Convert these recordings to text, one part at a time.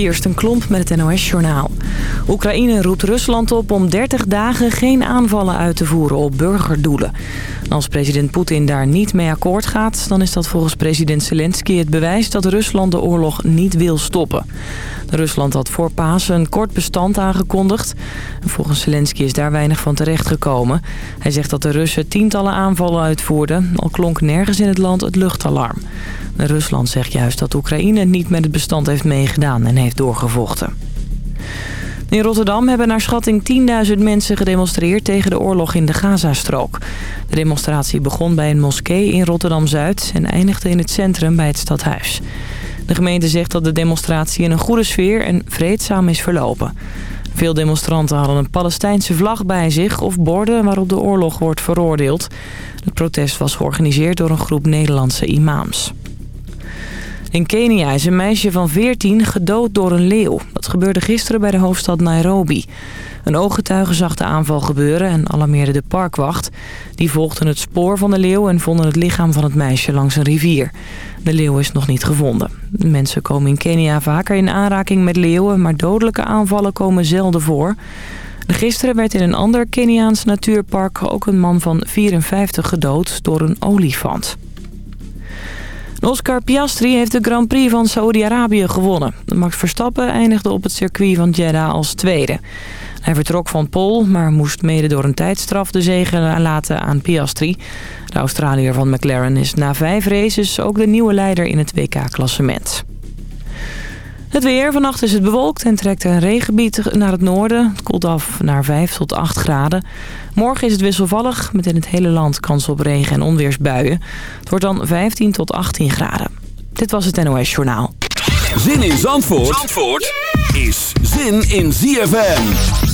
Kirsten Klomp met het NOS-journaal. Oekraïne roept Rusland op om 30 dagen geen aanvallen uit te voeren op burgerdoelen. als president Poetin daar niet mee akkoord gaat... dan is dat volgens president Zelensky het bewijs dat Rusland de oorlog niet wil stoppen. Rusland had voor Pasen een kort bestand aangekondigd. Volgens Zelensky is daar weinig van terechtgekomen. Hij zegt dat de Russen tientallen aanvallen uitvoerden... al klonk nergens in het land het luchtalarm. Rusland zegt juist dat Oekraïne niet met het bestand heeft meegedaan en heeft doorgevochten. In Rotterdam hebben naar schatting 10.000 mensen gedemonstreerd tegen de oorlog in de Gazastrook. De demonstratie begon bij een moskee in Rotterdam-Zuid en eindigde in het centrum bij het stadhuis. De gemeente zegt dat de demonstratie in een goede sfeer en vreedzaam is verlopen. Veel demonstranten hadden een Palestijnse vlag bij zich of borden waarop de oorlog wordt veroordeeld. Het protest was georganiseerd door een groep Nederlandse imams. In Kenia is een meisje van 14 gedood door een leeuw. Dat gebeurde gisteren bij de hoofdstad Nairobi. Een ooggetuige zag de aanval gebeuren en alarmeerde de parkwacht. Die volgden het spoor van de leeuw en vonden het lichaam van het meisje langs een rivier. De leeuw is nog niet gevonden. Mensen komen in Kenia vaker in aanraking met leeuwen... maar dodelijke aanvallen komen zelden voor. Gisteren werd in een ander Keniaans natuurpark ook een man van 54 gedood door een olifant. Oscar Piastri heeft de Grand Prix van Saoedi-Arabië gewonnen. Max Verstappen eindigde op het circuit van Jeddah als tweede. Hij vertrok van Pol, maar moest mede door een tijdstraf de zegen laten aan Piastri. De Australiër van McLaren is na vijf races ook de nieuwe leider in het WK-klassement. Het weer. Vannacht is het bewolkt en trekt een regengebied naar het noorden. Het koelt af naar 5 tot 8 graden. Morgen is het wisselvallig met in het hele land kans op regen- en onweersbuien. Het wordt dan 15 tot 18 graden. Dit was het NOS Journaal. Zin in Zandvoort, Zandvoort is zin in ZFM.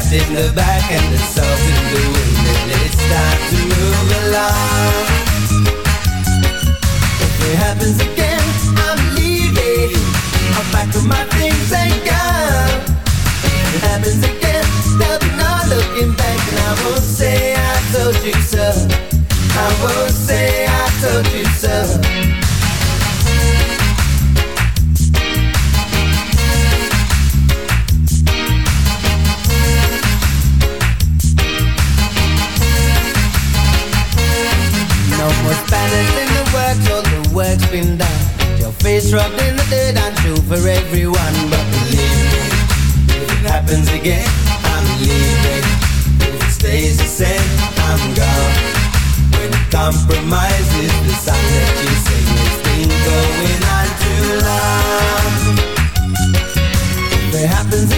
strapped in the back and the salt in the with it. It's time to move along. If it happens again, I'm leaving. I'm back up my things and gone. If it happens again, there'll be no looking back and I won't say I told you so. I won't say I told you so. work's all the work's been done. Your face rubbed in the dirt and true for everyone But believe me, if it happens again, I'm leaving. If it stays the same, I'm gone. When it compromises the sign that you say It's been going on too long. If it happens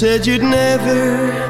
said you'd never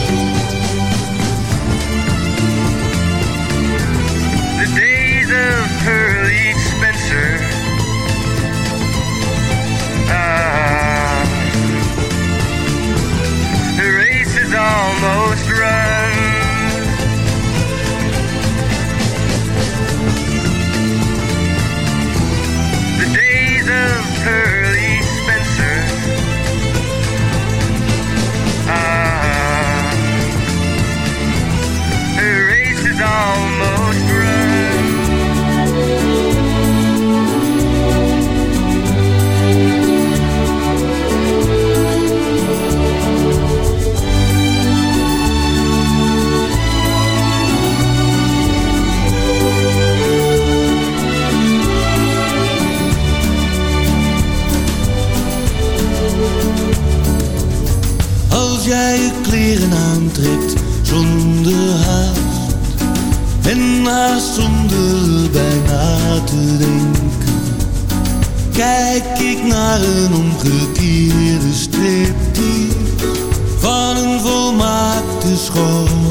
Spencer. Kleren aantrekt zonder haast. En haast zonder bijna te denken Kijk ik naar een omgekeerde striptease Van een volmaakte schoonheid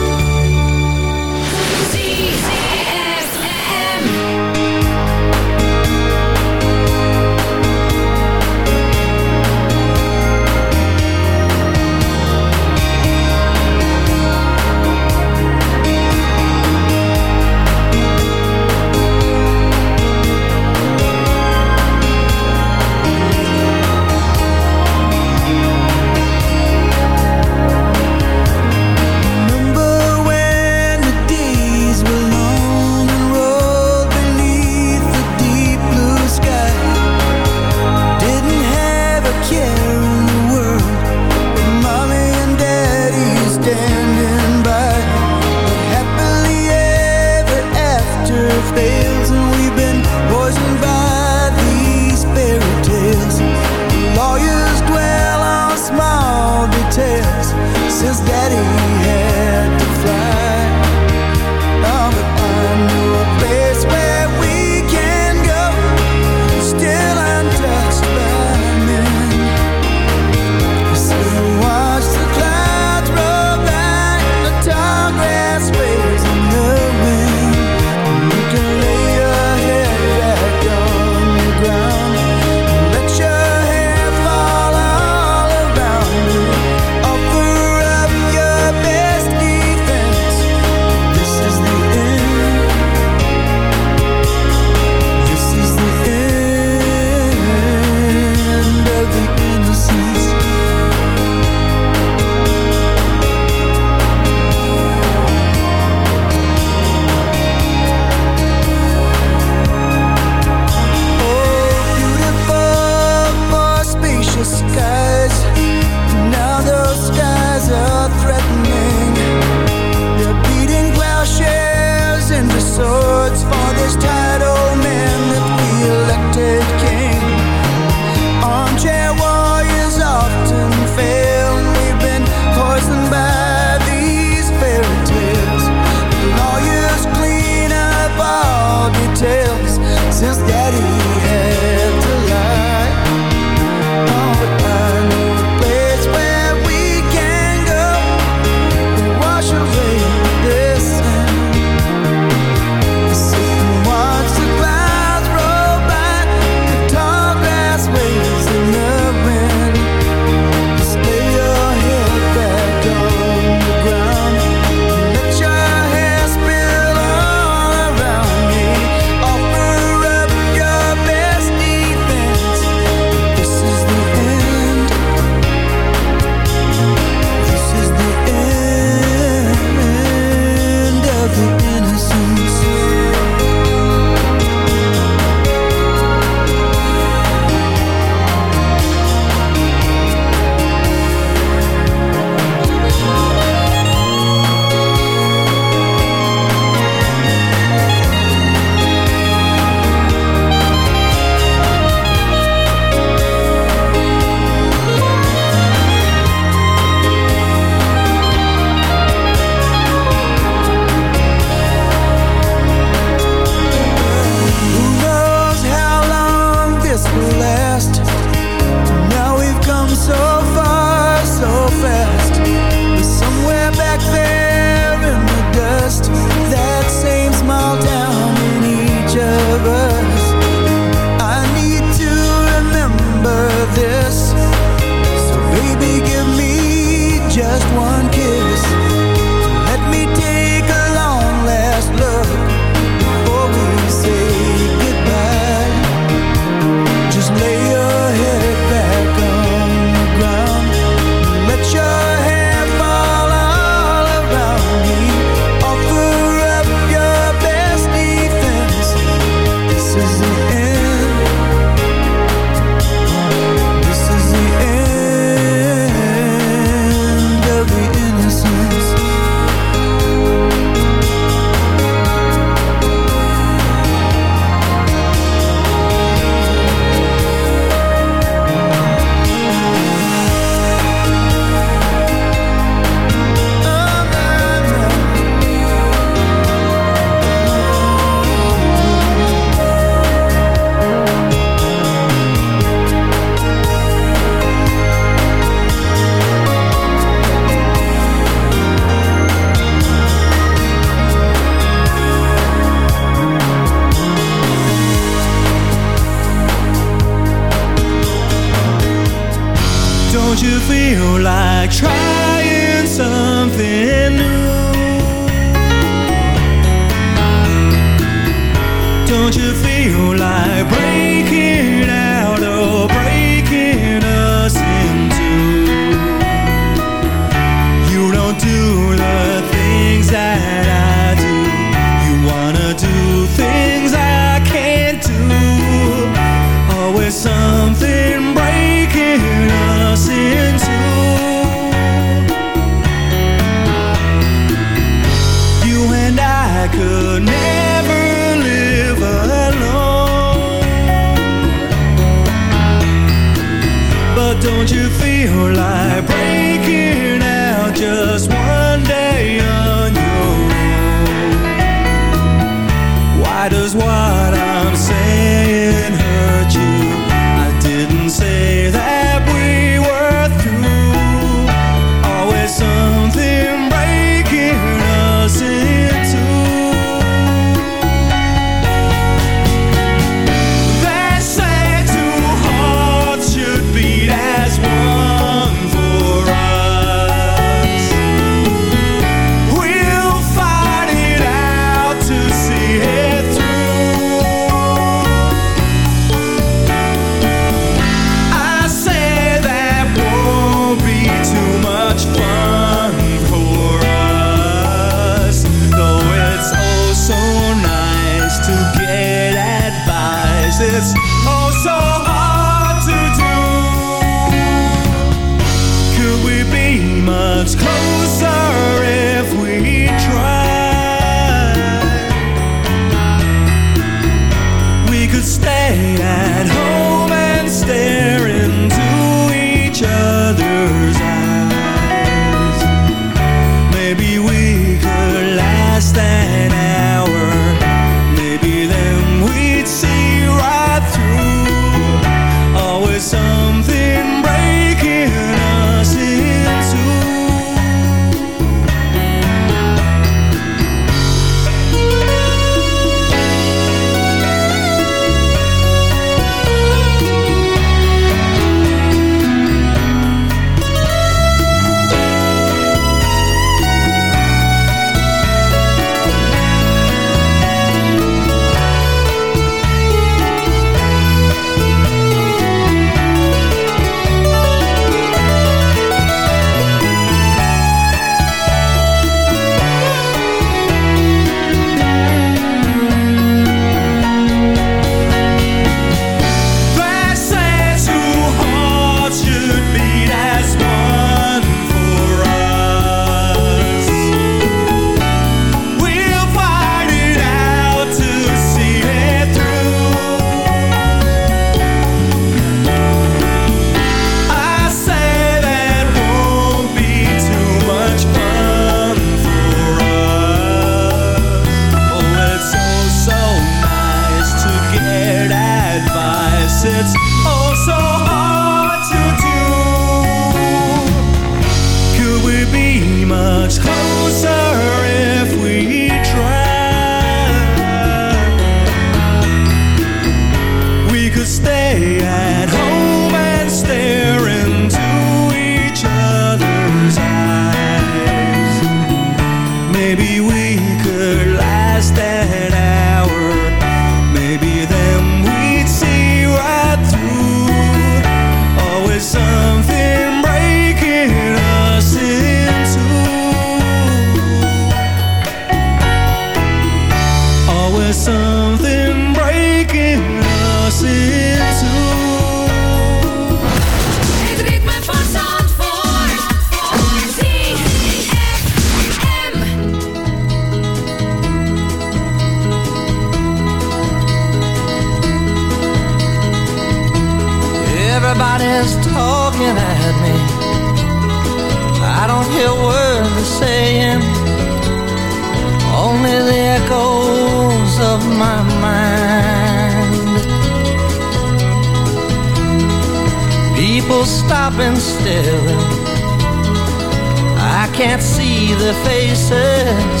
Faces,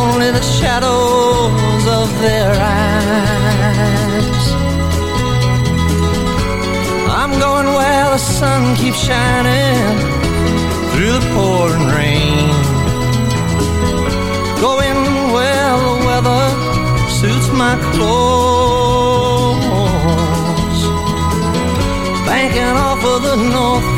only the shadows of their eyes. I'm going where the sun keeps shining through the pouring rain. Going well, the weather suits my clothes. Banking off of the winds,